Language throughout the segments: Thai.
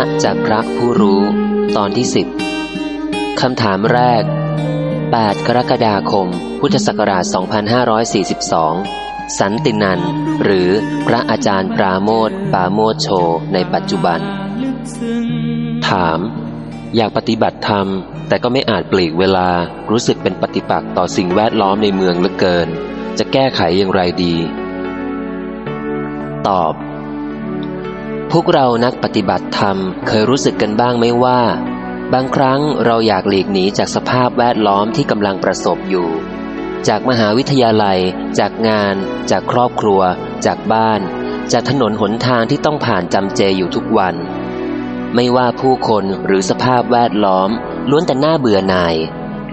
ระจากพระผู้รู้ ตอนที่สิบคำถามแรก 8 กรกฎาคม พุทธศักราช 2542 สันตินัน หรือพระอาจารย์ปราโมทปาโมทโช ในปัจจุบัน ถาม อยากปฏิบัติธรรม แต่ก็ไม่อาจปลีกเวลา รู้สึกเป็นปฏิปักษ์ต่อสิ่งแวดล้อมในเมืองเหลือเกิน จะแก้ไขอย่างไรดี ตอบ พวกเรานักปฏิบัติธรรมเคยรู้สึกกันบ้างไหมว่า บางครั้งเราอยากหลีกหนีจากสภาพแวดล้อมที่กำลังประสบอยู่ จากมหาวิทยาลัย จากงาน จากครอบครัว จากบ้าน จากถนนหนทางที่ต้องผ่านจำเจอยู่ทุกวัน ไม่ว่าผู้คนหรือสภาพแวดล้อม ล้วนแต่น่าเบื่อหน่าย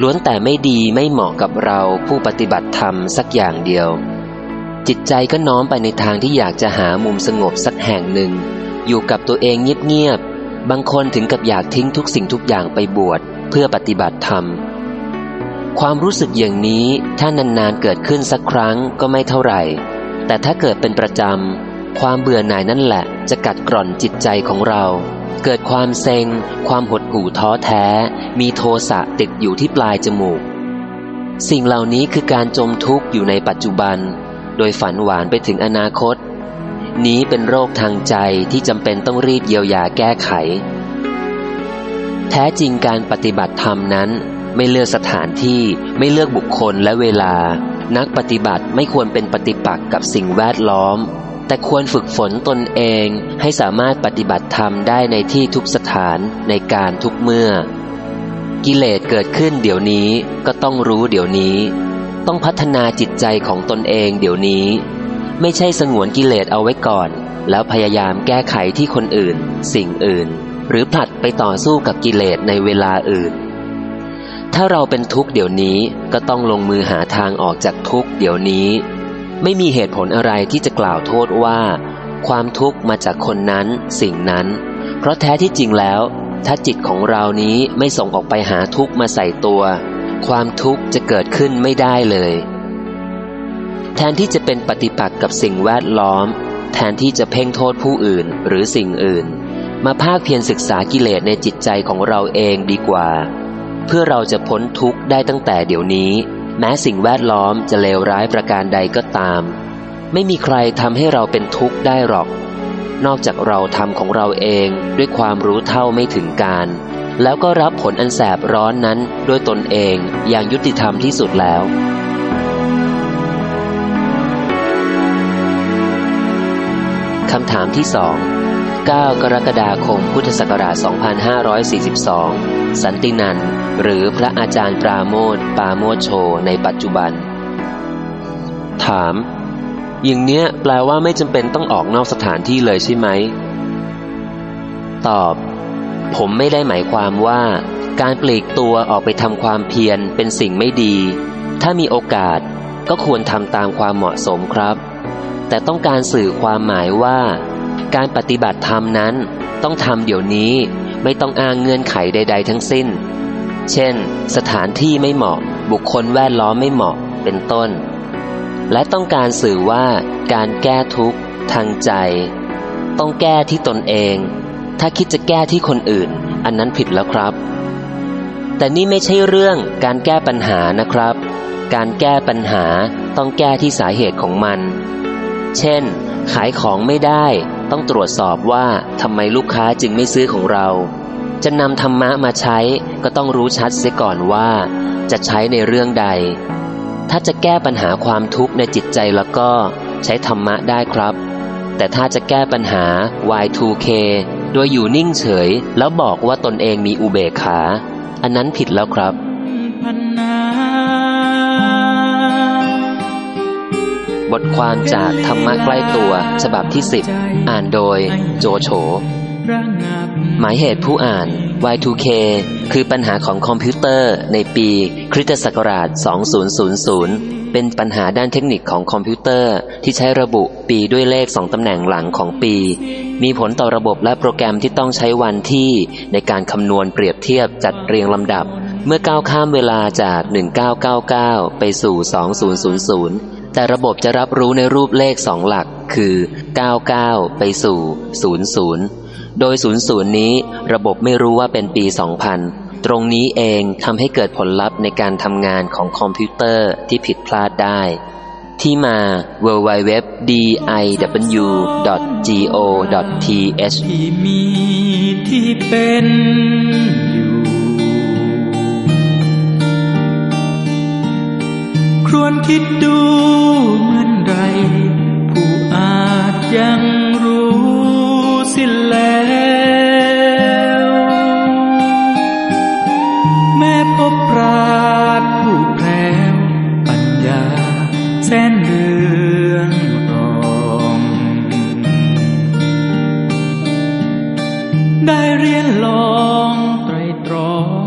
ล้วนแต่ไม่ดีไม่เหมาะกับเราผู้ปฏิบัติธรรมสักอย่างเดียวจิตใจก็น้อมไปในทางที่อยากจะหามุมสงบสักแห่งหนึ่ง อยู่กับตัวเองเงียบๆ บางคนถึงกับอยากทิ้งทุกสิ่งทุกอย่างไปบวชเพื่อปฏิบัติธรรม ความรู้สึกอย่างนี้ถ้านานๆเกิดขึ้นสักครั้งก็ไม่เท่าไหร่ แต่ถ้าเกิดเป็นประจำ ความเบื่อหน่ายนั่นแหละ จะกัดกร่อนจิตใจของเรา เกิดความเซ็ง ความหดหู่ท้อแท้ มีโทสะติดอยู่ที่ปลายจมูก สิ่งเหล่านี้คือการจมทุกข์อยู่ในปัจจุบัน โดยฝันหวานไปถึงอนาคต นี้เป็นโรคทางใจที่จำเป็นต้องรีบเยียวยาแก้ไข แท้จริงการปฏิบัติธรรมนั้น ไม่เลือกสถานที่ไม่เลือกบุคคลและเวลา นักปฏิบัติไม่ควรเป็นปฏิปักษ์กับสิ่งแวดล้อม แต่ควรฝึกฝนตนเองให้สามารถปฏิบัติธรรมได้ในที่ทุกสถานในการทุกเมื่อ กิเลสเกิดขึ้นเดี๋ยวนี้ก็ต้องรู้เดี๋ยวนี้ ต้องพัฒนาจิตใจของตนเองเดี๋ยวนี้ ไม่ใช่สงวนกิเลสเอาไว้ก่อน แล้วพยายามแก้ไขที่คนอื่น สิ่งอื่น หรือผลัดไปต่อสู้กับกิเลสในเวลาอื่น ถ้าเราเป็นทุกข์เดี๋ยวนี้ก็ต้องลงมือหาทางออกจากทุกข์เดี๋ยวนี้ ไม่มีเหตุผลอะไรที่จะกล่าวโทษว่า ความทุกข์มาจากคนนั้นสิ่งนั้น เพราะแท้ที่จริงแล้ว ถ้าจิตของเรานี้ไม่ส่งออกไปหาทุกข์มาใส่ตัว ความทุกข์จะเกิดขึ้นไม่ได้เลย แทนที่จะเป็นปฏิปักษ์กับสิ่งแวดล้อม แทนที่จะเพ่งโทษผู้อื่นหรือสิ่งอื่น มาภาคเพียรศึกษากิเลสในจิตใจของเราเองดีกว่า เพื่อเราจะพ้นทุกข์ได้ตั้งแต่เดี๋ยวนี้ แม้สิ่งแวดล้อมจะเลวร้ายประการใดก็ตาม ไม่มีใครทำให้เราเป็นทุกข์ได้หรอก นอกจากเราทำของเราเองด้วยความรู้เท่าไม่ถึงการ แล้วก็รับผลอันแสบร้อนนั้นด้วยตนเองอย่างยุติธรรมที่สุดแล้วำถามที่สอง9 กรกฎาคม พุทธศักราช 2542 สันตินันหรือพระอาจารย์ปราโมทปาโมโช ในปัจจุบัน ถาม อย่างเนี้ยแปลว่าไม่จำเป็นต้องออกนอกสถานที่เลยใช่ไหม ตอบ ผมไม่ได้หมายความว่า การปลีกตัวออกไปทำความเพียรเป็นสิ่งไม่ดี ถ้ามีโอกาสก็ควรทำตามความเหมาะสมครับ แต่ต้องการสื่อความหมายว่า การปฏิบัติธรรมนั้น ต้องทำเดี๋ยวนี้ไม่ต้องอ้างเงื่อนไขใด ๆ ทั้งสิ้น เช่น สถานที่ไม่เหมาะ บุคคลแวดล้อมไม่เหมาะเป็นต้น และต้องการสื่อว่าการแก้ทุกข์ทางใจ ต้องแก้ที่ตนเอง ถ้าคิดจะแก้ที่คนอื่น อันนั้นผิดแล้วครับ แต่นี่ไม่ใช่เรื่องการแก้ปัญหานะครับ การแก้ปัญหาต้องแก้ที่สาเหตุของมัน เช่น ขายของไม่ได้ ต้องตรวจสอบว่าทำไมลูกค้าจึงไม่ซื้อของเรา จะนำธรรมะมาใช้ก็ต้องรู้ชัดเสียก่อนว่า จะใช้ในเรื่องใด ถ้าจะแก้ปัญหาความทุกข์ในจิตใจแล้วก็ใช้ธรรมะได้ครับ แต่ถ้าจะแก้ปัญหา Y2K โดยอยู่นิ่งเฉย แล้วบอกว่าตนเองมีอุเบกขา อันนั้นผิดแล้วครับ บทความจากธรรมะใกล้ตัว ฉบับที่10อ่านโดยโจโฉ หมายเหตุผู้อ่าน Y2K คือปัญหาของคอมพิวเตอร์ในปีคริสตศักราช 2000 เป็นปัญหาด้านเทคนิคของคอมพิวเตอร์ ที่ใช้ระบุปีด้วยเลขสองตำแหน่งหลังของปี มีผลต่อระบบและโปรแกรมที่ต้องใช้วันที่ในการคำนวณเปรียบเทียบจัดเรียงลำดับ เมื่อก้าวข้ามเวลาจาก 1999 ไปสู่ 2000 แต่ระบบจะรับรู้ในรูปเลขสองหลักคือ 99 ไปสู่ 00 โดยศูนย์ศูนย์นี้ระบบไม่รู้ว่าเป็นปี 2000 ตรงนี้เองทำให้เกิดผลลัพธ์ในการทำงานของคอมพิวเตอร์ที่ผิดพลาดได้ ที่มา www.diw.go.th ที่มีที่เป็น ครวนคิดดูเหมือนไร ผู้อาจยังรู้สิ้นแล้ว แม่พบปราดผู้แพรวปัญญาแสนเรื่องรอง ได้เรียนลองไตรตรอง